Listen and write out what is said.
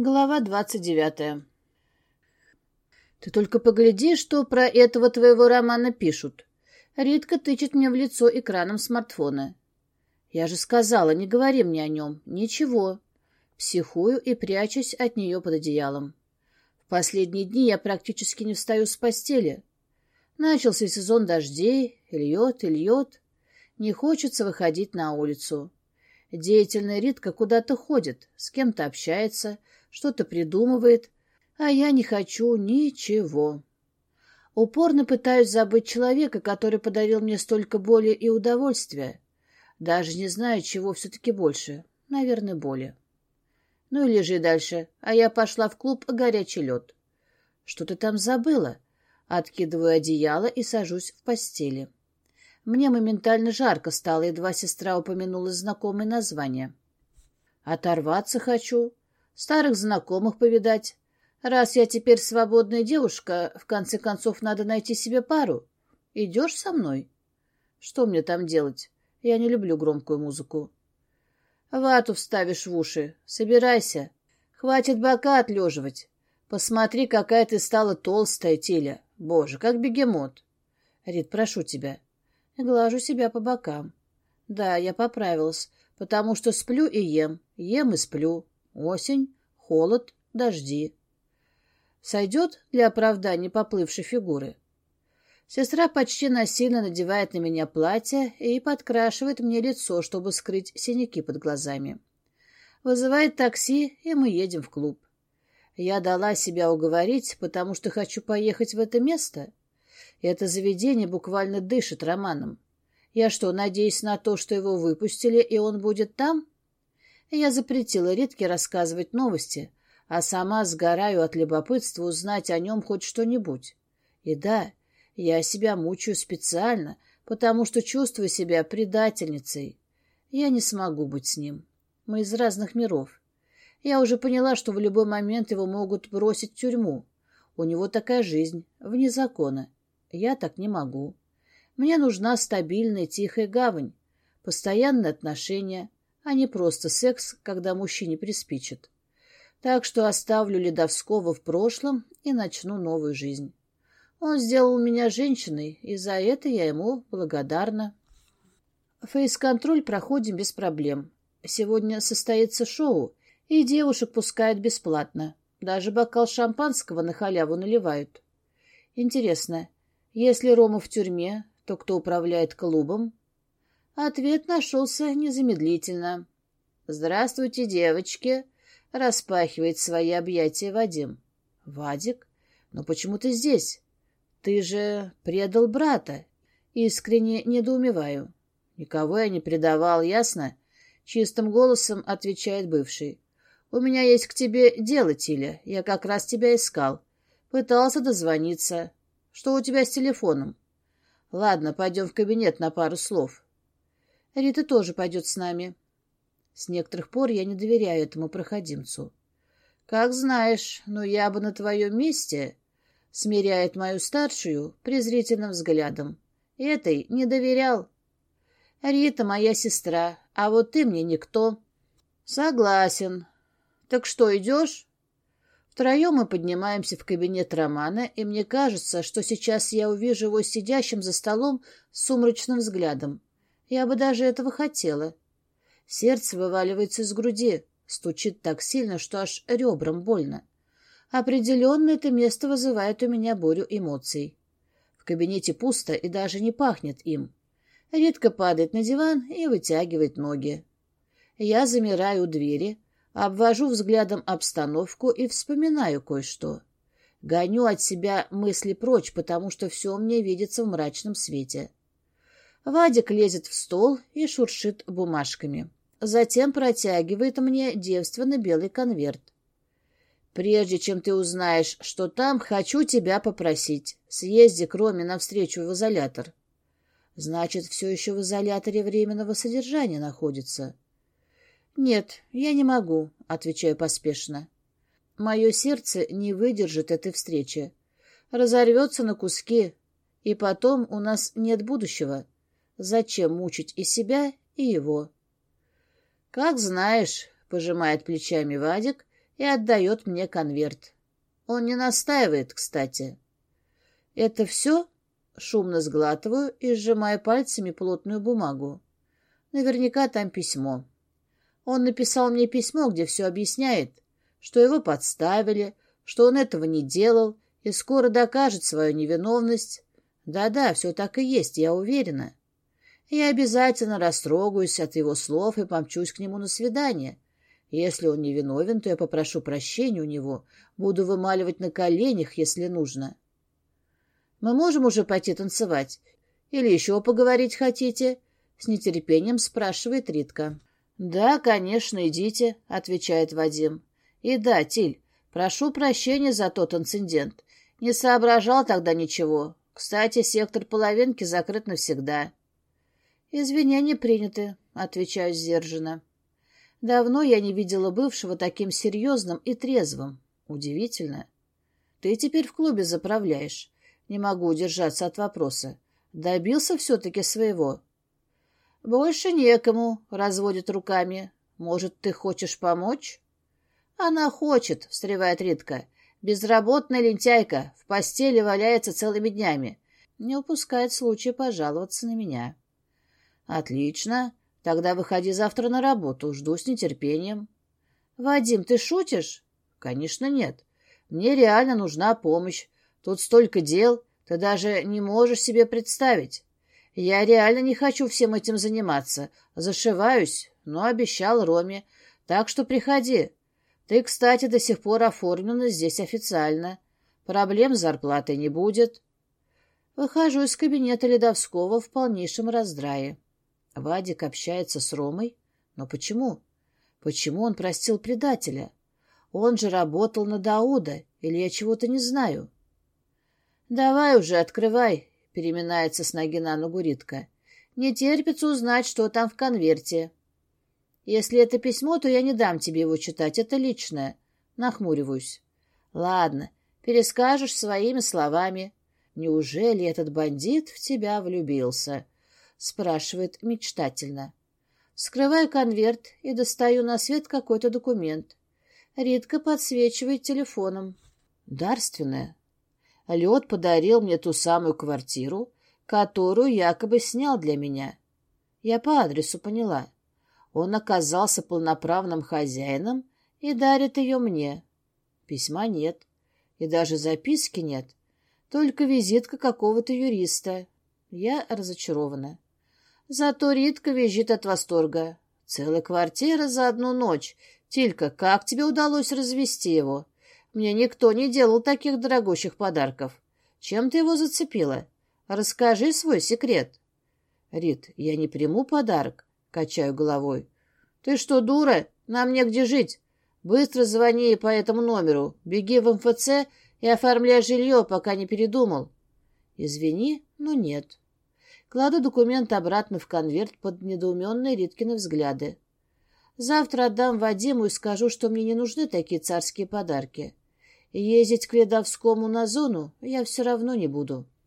Глава двадцать девятая. «Ты только погляди, что про этого твоего романа пишут». Ритка тычет мне в лицо экраном смартфона. «Я же сказала, не говори мне о нем. Ничего». Психую и прячусь от нее под одеялом. В последние дни я практически не встаю с постели. Начался сезон дождей, льет и льет. Не хочется выходить на улицу. Деятельная Ритка куда-то ходит, с кем-то общается, что-то придумывает, а я не хочу ничего. Упорно пытаюсь забыть человека, который подарил мне столько боли и удовольствия. Даже не знаю, чего все-таки больше. Наверное, боли. Ну и лежи дальше, а я пошла в клуб «Горячий лед». Что ты там забыла? Откидываю одеяло и сажусь в постели. Мне моментально жарко стало, едва сестра упомянула знакомое название. Оторваться хочу, старых знакомых повидать. Раз я теперь свободная девушка, в конце концов надо найти себе пару. Идешь со мной? Что мне там делать? Я не люблю громкую музыку. Вату вставишь в уши. Собирайся. Хватит бока отлеживать. Посмотри, какая ты стала толстая, Тиля. Боже, как бегемот. Рит, прошу тебя. Глажу себя по бокам. Да, я поправилась, потому что сплю и ем, ем и сплю. Осень, холод, дожди. Сойдет для оправдания поплывшей фигуры. Сестра почти насильно надевает на меня платье и подкрашивает мне лицо, чтобы скрыть синяки под глазами. Вызывает такси, и мы едем в клуб. Я дала себя уговорить, потому что хочу поехать в это место. Это заведение буквально дышит романом. Я что, надеюсь на то, что его выпустили, и он будет там? Я запретила Ритке рассказывать новости, а сама сгораю от любопытства узнать о нем хоть что-нибудь. И да, я себя мучаю специально, потому что чувствую себя предательницей. Я не смогу быть с ним. Мы из разных миров. Я уже поняла, что в любой момент его могут бросить в тюрьму. У него такая жизнь, вне закона. Я так не могу. Мне нужна стабильная тихая гавань, постоянные отношения, а не просто секс, когда мужчине приспичит. Так что оставлю Ледовского в прошлом и начну новую жизнь. Он сделал меня женщиной, и за это я ему благодарна. Фейс-контроль проходим без проблем. Сегодня состоится шоу, и девушек пускают бесплатно. Даже бокал шампанского на халяву наливают. Интересно, если Рома в тюрьме, то кто управляет клубом? Ответ нашелся незамедлительно. «Здравствуйте, девочки!» — распахивает свои объятия Вадим. «Вадик? Но почему ты здесь? Ты же предал брата!» Искренне недоумеваю. «Никого я не предавал, ясно?» Чистым голосом отвечает бывший. «У меня есть к тебе дело, Тиля. Я как раз тебя искал. Пытался дозвониться. Что у тебя с телефоном?» «Ладно, пойдем в кабинет на пару слов. Рита тоже пойдет с нами. С некоторых пор я не доверяю этому проходимцу. Как знаешь, но я бы на твоем месте... Смиряет мою старшую презрительным взглядом. Этой не доверял. Рита моя сестра, а вот ты мне никто. Согласен. Так что, идешь? Втроем мы поднимаемся в кабинет Романа, и мне кажется, что сейчас я увижу его сидящим за столом с сумрачным взглядом. Я бы даже этого хотела. Сердце вываливается из груди, стучит так сильно, что аж ребрам больно. Определенно это место вызывает у меня бурю эмоций. В кабинете пусто и даже не пахнет им. Редко падает на диван и вытягивает ноги. Я замираю у двери, обвожу взглядом обстановку и вспоминаю кое-что. Гоню от себя мысли прочь, потому что все мне видится в мрачном свете. Вадик лезет в стол и шуршит бумажками. Затем протягивает мне девственно белый конверт. «Прежде чем ты узнаешь, что там, хочу тебя попросить. Съезди к Роме навстречу в изолятор». «Значит, все еще в изоляторе временного содержания находится». «Нет, я не могу», — отвечаю поспешно. «Мое сердце не выдержит этой встречи. Разорвется на куски, и потом у нас нет будущего». Зачем мучить и себя, и его? — Как знаешь, — пожимает плечами Вадик и отдает мне конверт. Он не настаивает, кстати. «Это все?» — шумно сглатываю и сжимаю пальцами плотную бумагу. Наверняка там письмо. Он написал мне письмо, где все объясняет, что его подставили, что он этого не делал и скоро докажет свою невиновность. Да-да, все так и есть, я уверена. Я обязательно растрогаюсь от его слов и помчусь к нему на свидание. Если он невиновен, то я попрошу прощения у него, буду вымаливать на коленях, если нужно. Мы можем уже пойти танцевать? Или еще поговорить хотите? С нетерпением спрашивает Ритка. «Да, конечно, идите», — отвечает Вадим. «И да, Тиль, прошу прощения за тот инцидент. Не соображал тогда ничего. Кстати, сектор половинки закрыт навсегда». «Извинения приняты», — отвечаю сдержанно. «Давно я не видела бывшего таким серьезным и трезвым. Удивительно. Ты теперь в клубе заправляешь. Не могу удержаться от вопроса. Добился все-таки своего?» «Больше некому», — разводит руками. «Может, ты хочешь помочь?» «Она хочет», — встревает Ритка. «Безработная лентяйка, в постели валяется целыми днями. Не упускает случая пожаловаться на меня». «Отлично. Тогда выходи завтра на работу. Жду с нетерпением». «Вадим, ты шутишь?» «Конечно нет. Мне реально нужна помощь. Тут столько дел, ты даже не можешь себе представить. Я реально не хочу всем этим заниматься. Зашиваюсь, но обещал Роме. Так что приходи. Ты, кстати, до сих пор оформлена здесь официально. Проблем с зарплатой не будет. Выхожу из кабинета Ледовского в полнейшем раздрае. Вадик общается с Ромой. Но почему? Почему он простил предателя? Он же работал на Дауда, или я чего-то не знаю? Давай уже, открывай, переминается с ноги на ногу Ритка. Не терпится узнать, что там в конверте. Если это письмо, то я не дам тебе его читать, это личное. Нахмуриваюсь. Ладно, перескажешь своими словами. Неужели этот бандит в тебя влюбился? Спрашивает мечтательно. Скрываю конверт и достаю на свет какой-то документ. Ритка подсвечивает телефоном. Дарственная. Лед подарил мне ту самую квартиру, которую якобы снял для меня. Я по адресу поняла. Он оказался полноправным хозяином и дарит ее мне. Письма нет, и даже записки нет, только визитка какого-то юриста. Я разочарована. Зато Ритка визжит от восторга. Целая квартира за одну ночь. Тилька, как тебе удалось развести его? Мне никто не делал таких дорогущих подарков. Чем ты его зацепила? Расскажи свой секрет. Рит, я не приму подарок, качаю головой. Ты что, дура? Нам негде жить. Быстро звони по этому номеру, беги в МФЦ и оформляй жилье, пока не передумал. Извини, но нет. Кладу документ обратно в конверт под недоуменные Риткины взгляды. Завтра отдам Вадиму и скажу, что мне не нужны такие царские подарки. Ездить к Ледовскому на зону я все равно не буду.